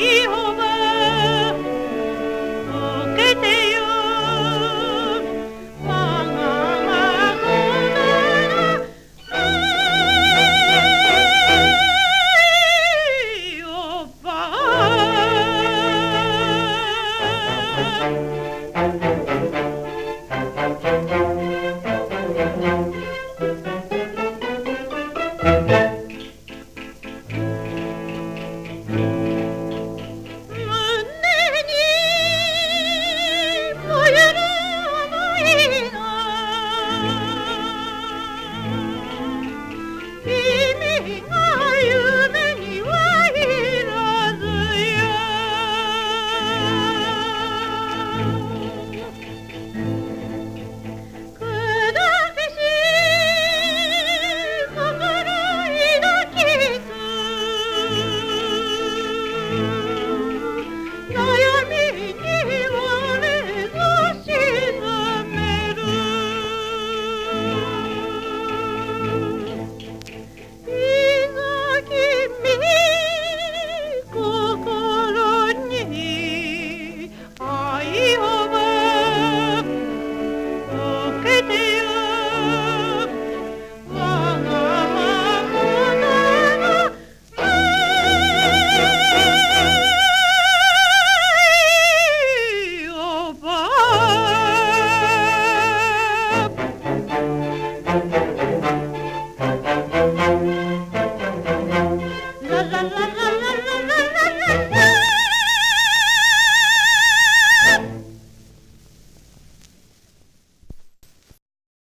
He